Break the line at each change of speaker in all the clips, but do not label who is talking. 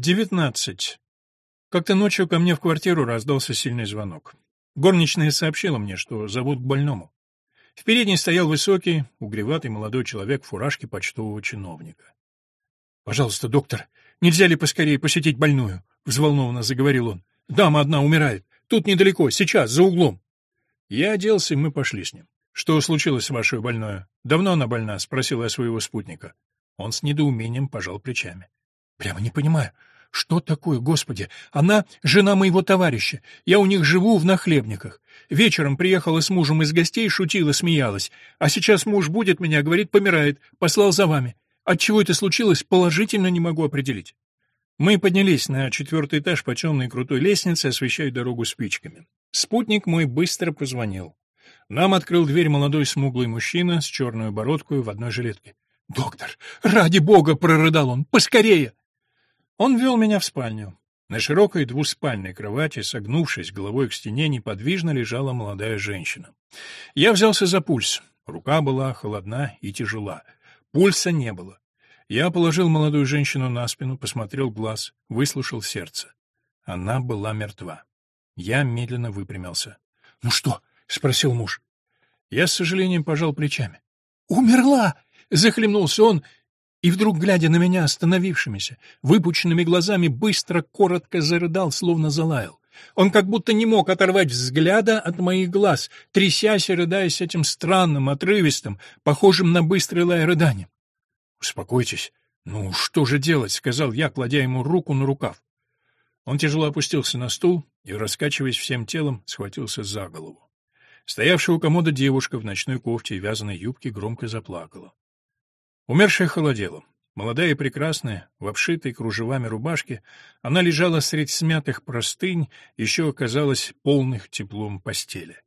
19. Как-то ночью ко мне в квартиру раздался сильный звонок. Горничная сообщила мне, что зовут к больному. В передней стоял высокий, угреватый молодой человек в фуражке почтового чиновника. «Пожалуйста, доктор, нельзя ли поскорее посетить больную?» — взволнованно заговорил он. «Дама одна умирает. Тут недалеко, сейчас, за углом». Я оделся, и мы пошли с ним. «Что случилось с вашей больной? Давно она больна?» — спросил я своего спутника. Он с недоумением пожал плечами. «Прямо не понимаю. Что такое, Господи? Она жена моего товарища. Я у них живу в нахлебниках. Вечером приехала с мужем из гостей, шутила, смеялась. А сейчас муж будет меня, говорит, помирает. Послал за вами. От чего это случилось, положительно не могу определить. Мы поднялись на четвертый этаж по темной крутой лестнице, освещая дорогу спичками. Спутник мой быстро позвонил. Нам открыл дверь молодой смуглый мужчина с черной бородкой в одной жилетке. «Доктор, ради бога!» — прорыдал он. «Поскорее!» Он вел меня в спальню. На широкой двуспальной кровати, согнувшись головой к стене, неподвижно лежала молодая женщина. Я взялся за пульс. Рука была холодна и тяжела. Пульса не было. Я положил молодую женщину на спину, посмотрел глаз, выслушал сердце. Она была мертва. Я медленно выпрямился. «Ну что?» — спросил муж. Я с сожалением пожал плечами. «Умерла!» — захлебнулся он и вдруг, глядя на меня остановившимися, выпученными глазами, быстро, коротко зарыдал, словно залаял. Он как будто не мог оторвать взгляда от моих глаз, трясясь и рыдаясь этим странным, отрывистым, похожим на быстрый лай рыданием. «Успокойтесь. Ну, что же делать?» — сказал я, кладя ему руку на рукав. Он тяжело опустился на стул и, раскачиваясь всем телом, схватился за голову. Стоявшая у комода девушка в ночной кофте и вязаной юбке громко заплакала. Умершая холодела. Молодая и прекрасная, в обшитой кружевами рубашке, она лежала средь смятых простынь, еще оказалась полных теплом постели.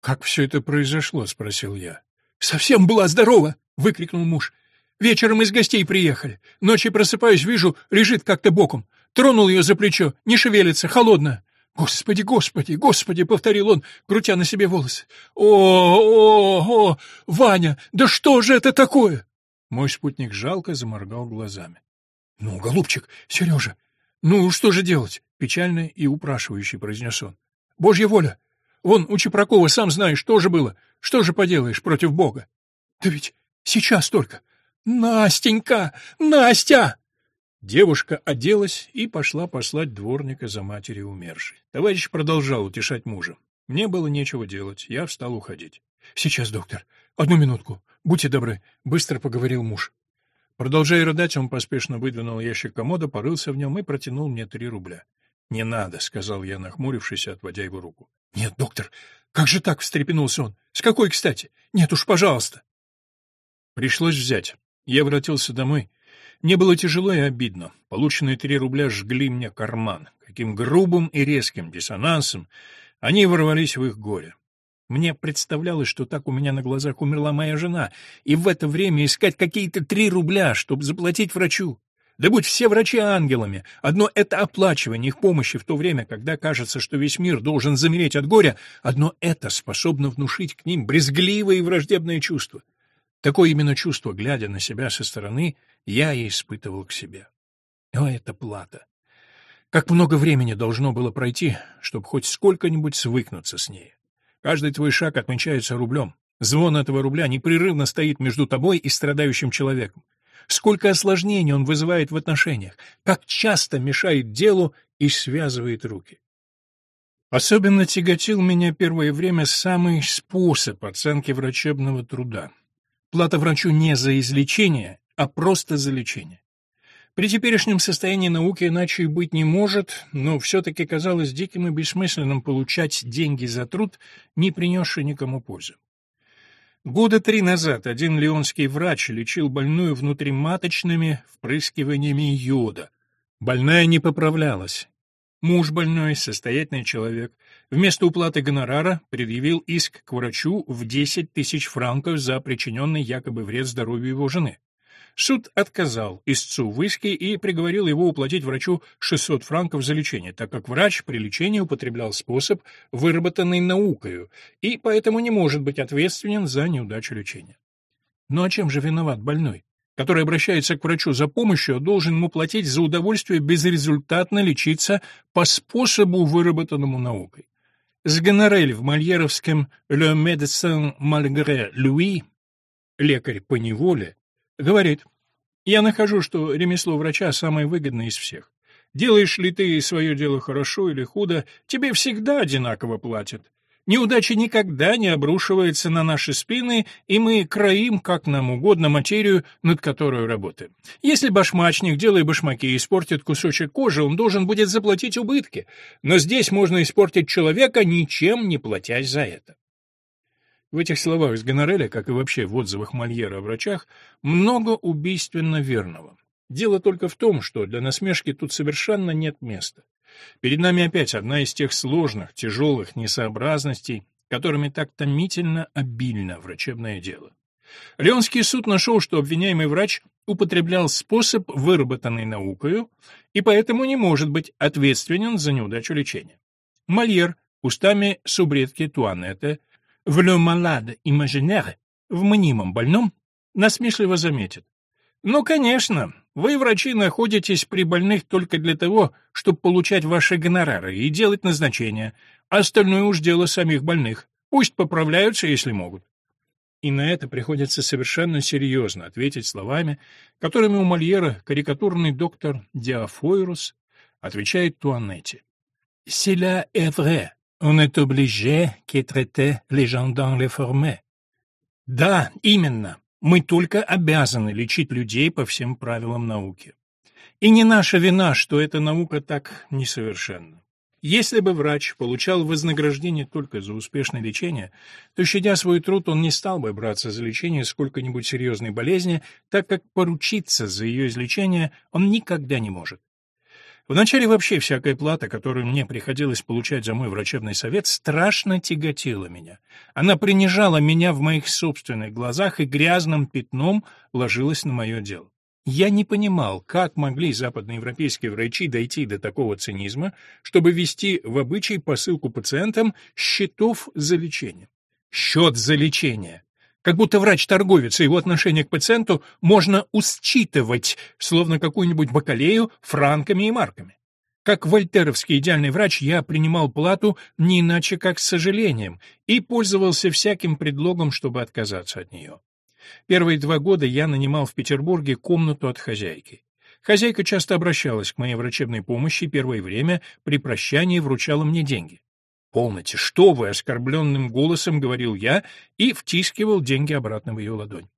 «Как все это произошло?» — спросил я. «Совсем была здорова!» — выкрикнул муж. «Вечером из гостей приехали. Ночью просыпаюсь, вижу, лежит как-то боком. Тронул ее за плечо, не шевелится, холодная. «Господи, господи, господи!» — повторил он, крутя на себе волосы. «О, о, о! Ваня, да что же это такое?» Мой спутник жалко заморгал глазами. — Ну, голубчик, Сережа, ну что же делать? — печально и упрашивающе произнес он. — Божья воля! Вон у Чепракова, сам знаешь, что же было. Что же поделаешь против Бога? — Да ведь сейчас только. Настенька! Настя! Девушка оделась и пошла послать дворника за матерью умершей. Товарищ продолжал утешать мужа. Мне было нечего делать, я встал уходить. — Сейчас, доктор. Одну минутку. Будьте добры, — быстро поговорил муж. Продолжая рыдать, он поспешно выдвинул ящик комода, порылся в нем и протянул мне три рубля. — Не надо, — сказал я, нахмурившись, отводя его руку. — Нет, доктор, как же так? — встрепенулся он. — С какой кстати? Нет уж, пожалуйста. Пришлось взять. Я вратился домой. Мне было тяжело и обидно. Полученные три рубля жгли мне карман. Каким грубым и резким диссонансом они ворвались в их горе. Мне представлялось, что так у меня на глазах умерла моя жена, и в это время искать какие-то три рубля, чтобы заплатить врачу. Да будь все врачи ангелами, одно это оплачивание их помощи в то время, когда кажется, что весь мир должен замереть от горя, одно это способно внушить к ним брезгливое и враждебное чувство. Такое именно чувство, глядя на себя со стороны, я и испытывал к себе. О, это плата! Как много времени должно было пройти, чтобы хоть сколько-нибудь свыкнуться с ней. Каждый твой шаг отмечается рублем. Звон этого рубля непрерывно стоит между тобой и страдающим человеком. Сколько осложнений он вызывает в отношениях, как часто мешает делу и связывает руки. Особенно тяготил меня первое время самый способ оценки врачебного труда. Плата врачу не за излечение, а просто за лечение. При теперешнем состоянии науки иначе и быть не может, но все-таки казалось диким и бессмысленным получать деньги за труд, не принесший никому пользы. Года три назад один леонский врач лечил больную внутриматочными впрыскиваниями йода. Больная не поправлялась. Муж больной, состоятельный человек, вместо уплаты гонорара предъявил иск к врачу в 10 тысяч франков за причиненный якобы вред здоровью его жены. Суд отказал истцу в иске и приговорил его уплатить врачу 600 франков за лечение, так как врач при лечении употреблял способ, выработанный наукою, и поэтому не может быть ответственен за неудачу лечения. Но ну, а чем же виноват больной? который обращается к врачу за помощью, должен ему платить за удовольствие безрезультатно лечиться по способу, выработанному наукой. С гонорель в мольеровском «Le médecin malgré lui» лекарь по неволе говорит, «Я нахожу, что ремесло врача самое выгодное из всех. Делаешь ли ты свое дело хорошо или худо, тебе всегда одинаково платят. Неудача никогда не обрушивается на наши спины, и мы кроим, как нам угодно, материю, над которой работаем. Если башмачник, делая башмаки, испортит кусочек кожи, он должен будет заплатить убытки. Но здесь можно испортить человека, ничем не платясь за это. В этих словах из Гонореля, как и вообще в отзывах Мольера о врачах, много убийственно верного. Дело только в том, что для насмешки тут совершенно нет места. Перед нами опять одна из тех сложных, тяжелых несообразностей, которыми так томительно обильно врачебное дело. Леонский суд нашел, что обвиняемый врач употреблял способ, выработанный наукою, и поэтому не может быть ответственен за неудачу лечения. Мольер устами субредки Туанетте в «Le malade imaginaire» в мнимом больном насмешливо заметит. Ну, конечно, вы, врачи, находитесь при больных только для того, чтобы получать ваши гонорары и делать назначения. Остальное уж дело самих больных. Пусть поправляются, если могут. И на это приходится совершенно серьезно ответить словами, которыми у Мольера карикатурный доктор Диафойрус отвечает Туанетти. «Cela est On est obligé de traiter les gens dans les formes». Да, именно. Мы только обязаны лечить людей по всем правилам науки. И не наша вина, что эта наука так несовершенна. Если бы врач получал вознаграждение только за успешное лечение, то, щадя свой труд, он не стал бы браться за лечение сколько-нибудь серьезной болезни, так как поручиться за ее излечение он никогда не может. Вначале вообще всякая плата, которую мне приходилось получать за мой врачебный совет, страшно тяготила меня. Она принижала меня в моих собственных глазах и грязным пятном ложилась на мое дело. Я не понимал, как могли западноевропейские врачи дойти до такого цинизма, чтобы ввести в обычай посылку пациентам счетов за лечение. Счет за лечение. Как будто врач-торговец и его отношение к пациенту можно усчитывать, словно какую-нибудь бакалею, франками и марками. Как вольтеровский идеальный врач я принимал плату не иначе как с сожалением и пользовался всяким предлогом, чтобы отказаться от нее. Первые два года я нанимал в Петербурге комнату от хозяйки. Хозяйка часто обращалась к моей врачебной помощи первое время при прощании вручала мне деньги. «Полноте, что вы!» — оскорбленным голосом говорил я и втискивал деньги обратно в ее ладонь.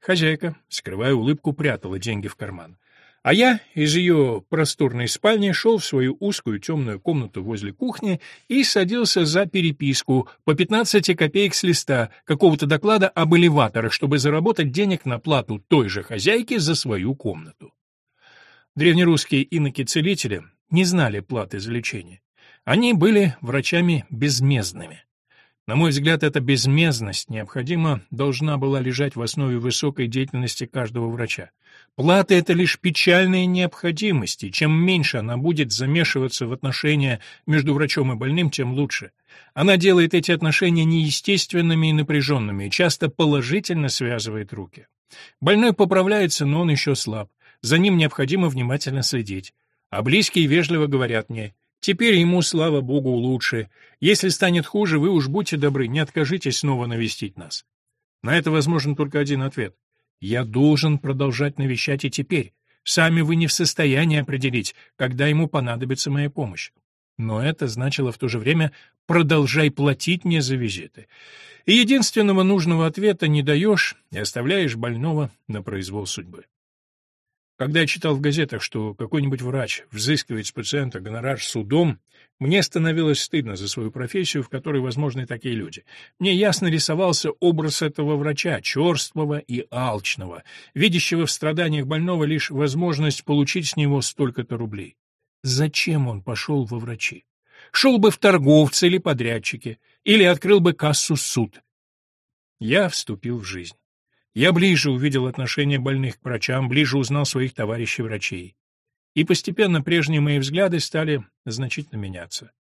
Хозяйка, скрывая улыбку, прятала деньги в карман. А я из ее просторной спальни шел в свою узкую темную комнату возле кухни и садился за переписку по 15 копеек с листа какого-то доклада об элеваторах, чтобы заработать денег на плату той же хозяйки за свою комнату. Древнерусские иноки-целители не знали платы за лечение. Они были врачами безмездными. На мой взгляд, эта безмездность необходимо должна была лежать в основе высокой деятельности каждого врача. Плата — это лишь печальная необходимость, и чем меньше она будет замешиваться в отношения между врачом и больным, тем лучше. Она делает эти отношения неестественными и напряженными, и часто положительно связывает руки. Больной поправляется, но он еще слаб. За ним необходимо внимательно следить. А близкие вежливо говорят мне — Теперь ему, слава богу, лучше. Если станет хуже, вы уж будьте добры, не откажитесь снова навестить нас. На это возможен только один ответ. Я должен продолжать навещать и теперь. Сами вы не в состоянии определить, когда ему понадобится моя помощь. Но это значило в то же время «продолжай платить мне за визиты». И единственного нужного ответа не даешь и оставляешь больного на произвол судьбы. Когда я читал в газетах, что какой-нибудь врач взыскивает с пациента гонорар судом, мне становилось стыдно за свою профессию, в которой возможны такие люди. Мне ясно рисовался образ этого врача, черствого и алчного, видящего в страданиях больного лишь возможность получить с него столько-то рублей. Зачем он пошел во врачи? Шел бы в торговцы или подрядчики, или открыл бы кассу суд. Я вступил в жизнь. Я ближе увидел отношение больных к врачам, ближе узнал своих товарищей-врачей. И постепенно прежние мои взгляды стали значительно меняться.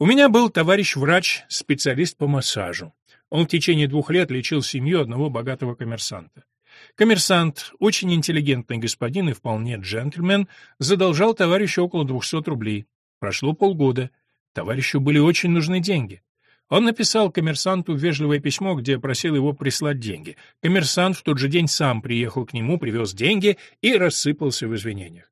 У меня был товарищ-врач, специалист по массажу. Он в течение двух лет лечил семью одного богатого коммерсанта. Коммерсант, очень интеллигентный господин и вполне джентльмен, задолжал товарищу около 200 рублей. Прошло полгода. Товарищу были очень нужны деньги. Он написал коммерсанту вежливое письмо, где просил его прислать деньги. Коммерсант в тот же день сам приехал к нему, привез деньги и рассыпался в извинениях.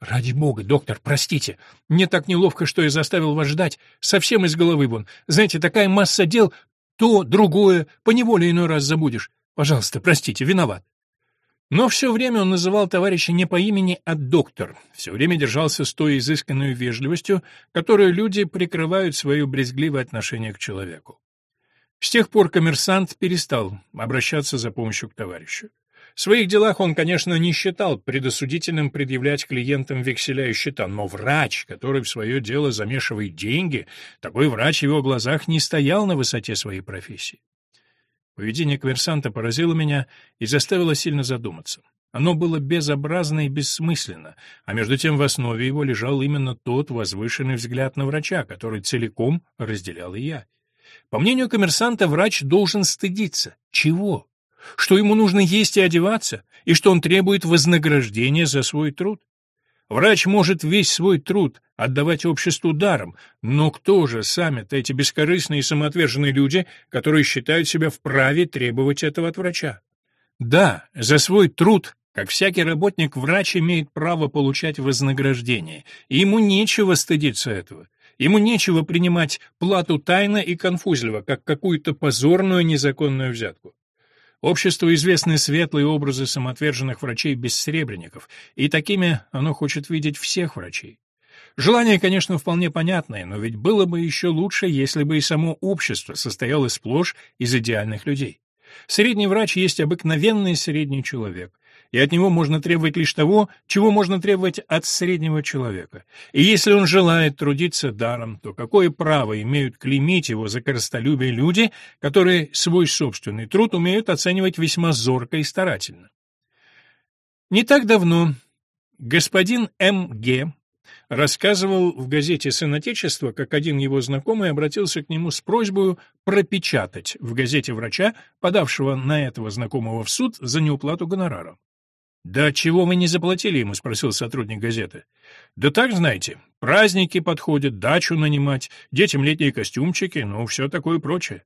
«Ради бога, доктор, простите. Мне так неловко, что я заставил вас ждать. Совсем из головы вон. Знаете, такая масса дел, то, другое, поневоле иной раз забудешь. Пожалуйста, простите, виноват». Но все время он называл товарища не по имени, а доктор, все время держался с той изысканной вежливостью, которую люди прикрывают свое брезгливое отношение к человеку. С тех пор коммерсант перестал обращаться за помощью к товарищу. В своих делах он, конечно, не считал предосудительным предъявлять клиентам векселя и счета, но врач, который в свое дело замешивает деньги, такой врач в его глазах не стоял на высоте своей профессии. Поведение коммерсанта поразило меня и заставило сильно задуматься. Оно было безобразно и бессмысленно, а между тем в основе его лежал именно тот возвышенный взгляд на врача, который целиком разделял и я. По мнению коммерсанта, врач должен стыдиться. Чего? Что ему нужно есть и одеваться, и что он требует вознаграждения за свой труд. Врач может весь свой труд отдавать обществу даром, но кто же сами-то эти бескорыстные и самоотверженные люди, которые считают себя вправе требовать этого от врача? Да, за свой труд, как всякий работник, врач имеет право получать вознаграждение, и ему нечего стыдиться этого. Ему нечего принимать плату тайно и конфузливо, как какую-то позорную незаконную взятку. Обществу известны светлые образы самоотверженных врачей-бессребренников, и такими оно хочет видеть всех врачей. Желание, конечно, вполне понятное, но ведь было бы еще лучше, если бы и само общество состояло сплошь из идеальных людей. Средний врач есть обыкновенный средний человек, и от него можно требовать лишь того, чего можно требовать от среднего человека. И если он желает трудиться даром, то какое право имеют клеймить его за коростолюбие люди, которые свой собственный труд умеют оценивать весьма зорко и старательно? Не так давно господин М.Г. рассказывал в газете «Сын Отечества», как один его знакомый обратился к нему с просьбой пропечатать в газете врача, подавшего на этого знакомого в суд за неуплату гонорара. «Да чего вы не заплатили ему?» — спросил сотрудник газеты. «Да так, знаете, праздники подходят, дачу нанимать, детям летние костюмчики, ну, все такое прочее».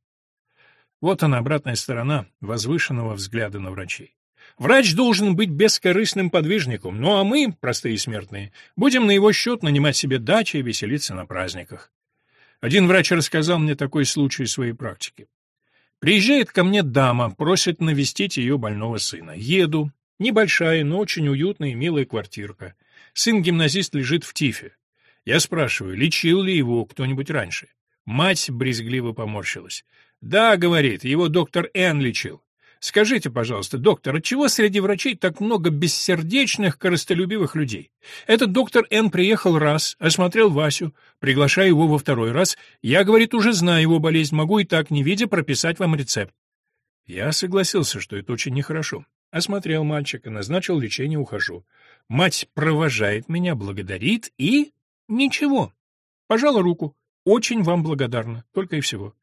Вот она, обратная сторона возвышенного взгляда на врачей. Врач должен быть бескорыстным подвижником, ну а мы, простые смертные, будем на его счет нанимать себе дачи и веселиться на праздниках. Один врач рассказал мне такой случай из своей практики. Приезжает ко мне дама, просит навестить ее больного сына. Еду, Небольшая, но очень уютная и милая квартирка. Сын-гимназист лежит в тифе. Я спрашиваю, лечил ли его кто-нибудь раньше. Мать брезгливо поморщилась. «Да, — говорит, — его доктор Н лечил. Скажите, пожалуйста, доктор, отчего среди врачей так много бессердечных, корыстолюбивых людей? Этот доктор Н приехал раз, осмотрел Васю, приглашаю его во второй раз. Я, говорит, уже знаю его болезнь, могу и так, не видя, прописать вам рецепт. Я согласился, что это очень нехорошо. Осмотрел мальчика, назначил лечение, ухожу. Мать провожает меня, благодарит и... Ничего. Пожала руку. Очень вам благодарна. Только и всего.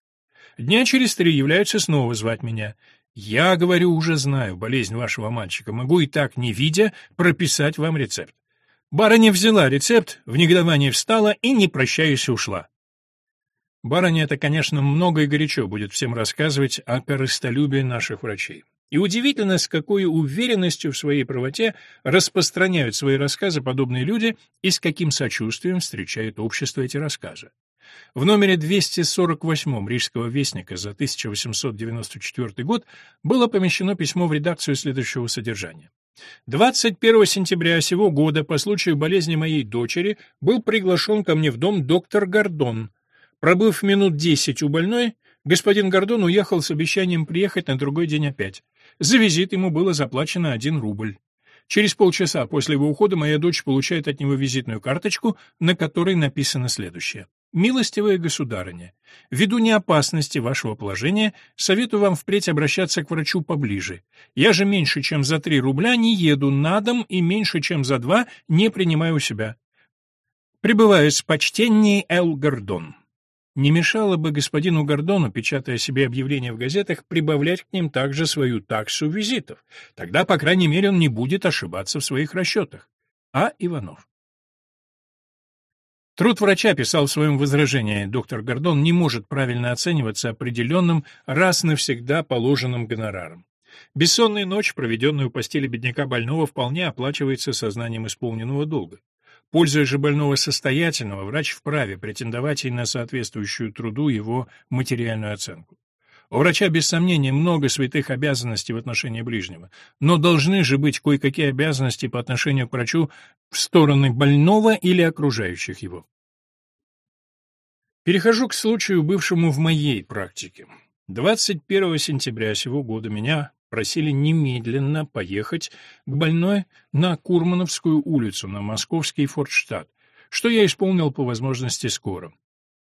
Дня через три являются снова звать меня. Я, говорю, уже знаю болезнь вашего мальчика. Могу и так, не видя, прописать вам рецепт. Барыня взяла рецепт, в негодовании встала и, не прощаясь, ушла. Барыня это, конечно, много и горячо будет всем рассказывать о корыстолюбии наших врачей. И удивительно, с какой уверенностью в своей правоте распространяют свои рассказы подобные люди и с каким сочувствием встречает общество эти рассказы. В номере 248 Рижского вестника за 1894 год было помещено письмо в редакцию следующего содержания. 21 сентября сего года по случаю болезни моей дочери был приглашен ко мне в дом доктор Гордон. Пробыв минут десять у больной, господин Гордон уехал с обещанием приехать на другой день опять. За визит ему было заплачено один рубль. Через полчаса после его ухода моя дочь получает от него визитную карточку, на которой написано следующее. «Милостивая государыня, ввиду неопасности вашего положения, советую вам впредь обращаться к врачу поближе. Я же меньше, чем за три рубля не еду на дом и меньше, чем за два не принимаю у себя. Прибываю с почтенней Эл Гордон». Не мешало бы господину Гордону, печатая себе объявления в газетах, прибавлять к ним также свою таксу визитов. Тогда, по крайней мере, он не будет ошибаться в своих расчетах. А. Иванов. Труд врача писал в своем возражении, доктор Гордон не может правильно оцениваться определенным, раз навсегда положенным гонораром. Бессонная ночь, проведенная у постели бедняка больного, вполне оплачивается сознанием исполненного долга. Пользуясь же больного состоятельного, врач вправе претендовать и на соответствующую труду его материальную оценку. У врача, без сомнения, много святых обязанностей в отношении ближнего, но должны же быть кое-какие обязанности по отношению к врачу в стороны больного или окружающих его. Перехожу к случаю, бывшему в моей практике. 21 сентября сего года меня просили немедленно поехать к больной на Курмановскую улицу, на московский фортштадт, что я исполнил по возможности скоро.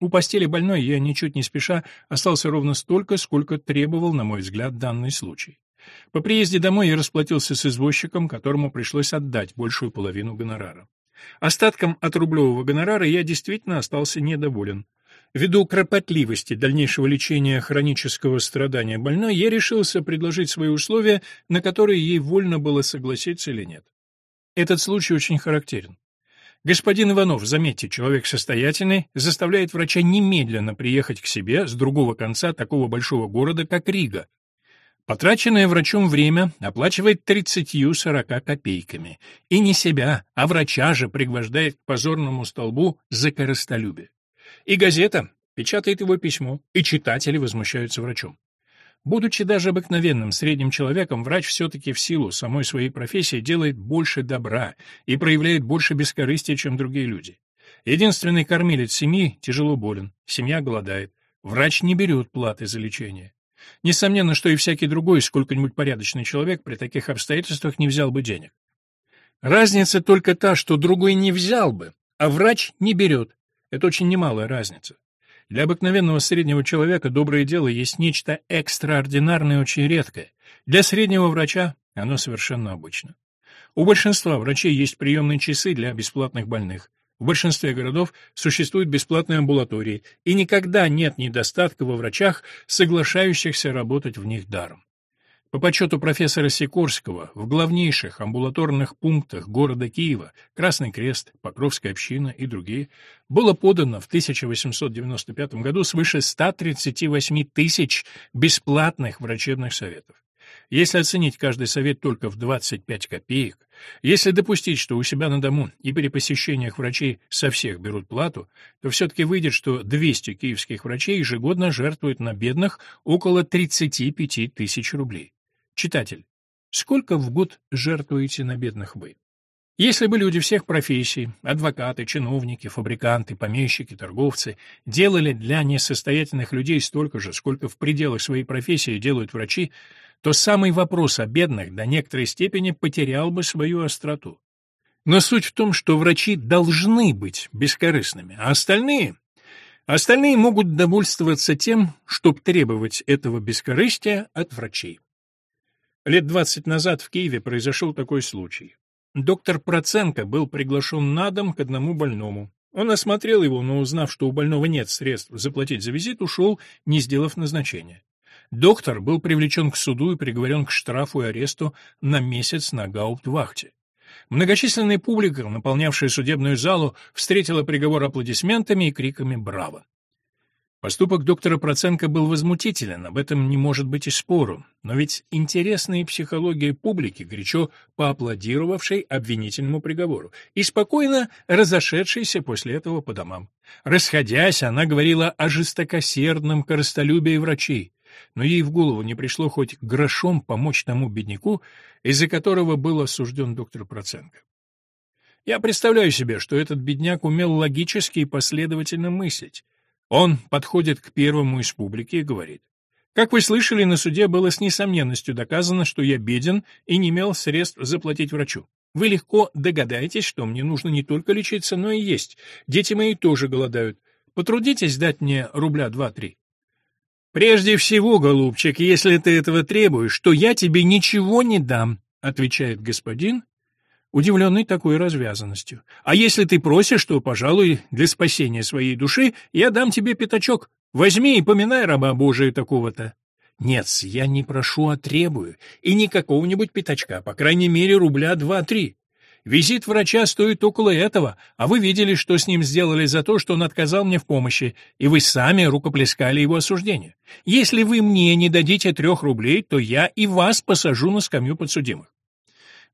У постели больной я ничуть не спеша остался ровно столько, сколько требовал, на мой взгляд, данный случай. По приезде домой я расплатился с извозчиком, которому пришлось отдать большую половину гонорара. Остатком от рублевого гонорара я действительно остался недоволен. Ввиду кропотливости дальнейшего лечения хронического страдания больной, я решился предложить свои условия, на которые ей вольно было согласиться или нет. Этот случай очень характерен. Господин Иванов, заметьте, человек состоятельный, заставляет врача немедленно приехать к себе с другого конца такого большого города, как Рига. Потраченное врачом время оплачивает 30-40 копейками. И не себя, а врача же пригвождает к позорному столбу за корыстолюбие. И газета печатает его письмо, и читатели возмущаются врачом. Будучи даже обыкновенным средним человеком, врач все-таки в силу самой своей профессии делает больше добра и проявляет больше бескорыстия, чем другие люди. Единственный кормилец семьи тяжело болен, семья голодает. Врач не берет платы за лечение. Несомненно, что и всякий другой, сколько-нибудь порядочный человек при таких обстоятельствах не взял бы денег. Разница только та, что другой не взял бы, а врач не берет. Это очень немалая разница. Для обыкновенного среднего человека доброе дело есть нечто экстраординарное очень редкое. Для среднего врача оно совершенно обычно. У большинства врачей есть приемные часы для бесплатных больных. В большинстве городов существуют бесплатные амбулатории, и никогда нет недостатка во врачах, соглашающихся работать в них даром. По подсчету профессора Сикорского, в главнейших амбулаторных пунктах города Киева Красный Крест, Покровская община и другие было подано в 1895 году свыше 138 тысяч бесплатных врачебных советов. Если оценить каждый совет только в 25 копеек, если допустить, что у себя на дому и при посещениях врачей со всех берут плату, то все-таки выйдет, что 200 киевских врачей ежегодно жертвуют на бедных около 35 тысяч рублей. Читатель, сколько в год жертвуете на бедных вы? Если бы люди всех профессий, адвокаты, чиновники, фабриканты, помещики, торговцы, делали для несостоятельных людей столько же, сколько в пределах своей профессии делают врачи, то самый вопрос о бедных до некоторой степени потерял бы свою остроту. Но суть в том, что врачи должны быть бескорыстными, а остальные... Остальные могут довольствоваться тем, чтобы требовать этого бескорыстия от врачей. Лет двадцать назад в Киеве произошел такой случай. Доктор Проценко был приглашен на дом к одному больному. Он осмотрел его, но узнав, что у больного нет средств заплатить за визит, ушел, не сделав назначения. Доктор был привлечен к суду и приговорен к штрафу и аресту на месяц на гауптвахте. Многочисленная публика, наполнявшая судебную залу, встретила приговор аплодисментами и криками «Браво!». Поступок доктора Проценко был возмутителен, об этом не может быть и спору, но ведь интересная психология публики, горячо поаплодировавшей обвинительному приговору, и спокойно разошедшейся после этого по домам. Расходясь, она говорила о жестокосердном коростолюбии врачей, но ей в голову не пришло хоть грошом помочь тому бедняку, из-за которого был осужден доктор Проценко. Я представляю себе, что этот бедняк умел логически и последовательно мыслить, он подходит к первому из публики и говорит. Как вы слышали, на суде было с несомненностью доказано, что я беден и не имел средств заплатить врачу. Вы легко догадаетесь, что мне нужно не только лечиться, но и есть. Дети мои тоже голодают. Потрудитесь дать мне рубля два-три. «Прежде всего, голубчик, если ты этого требуешь, то я тебе ничего не дам», — отвечает господин, удивленный такой развязанностью. «А если ты просишь, то, пожалуй, для спасения своей души я дам тебе пятачок. Возьми и поминай раба Божия такого-то». «Нет, я не прошу, а требую. И не какого-нибудь пятачка, по крайней мере, рубля два-три. Визит врача стоит около этого, а вы видели, что с ним сделали за то, что он отказал мне в помощи, и вы сами рукоплескали его осуждение. Если вы мне не дадите трех рублей, то я и вас посажу на скамью подсудимых.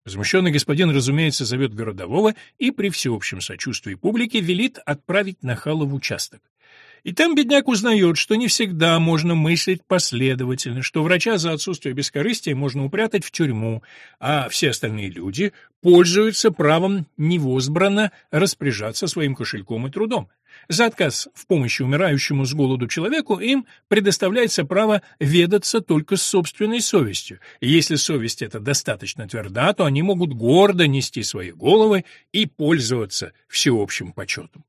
Возмущенный господин, разумеется, зовет городового и при всеобщем сочувствии публики велит отправить нахала в участок. И там бедняк узнает, что не всегда можно мыслить последовательно, что врача за отсутствие бескорыстия можно упрятать в тюрьму, а все остальные люди пользуются правом невозбранно распоряжаться своим кошельком и трудом. За отказ в помощи умирающему с голоду человеку им предоставляется право ведаться только собственной совестью. И если совесть эта достаточно тверда, то они могут гордо нести свои головы и пользоваться всеобщим почетом.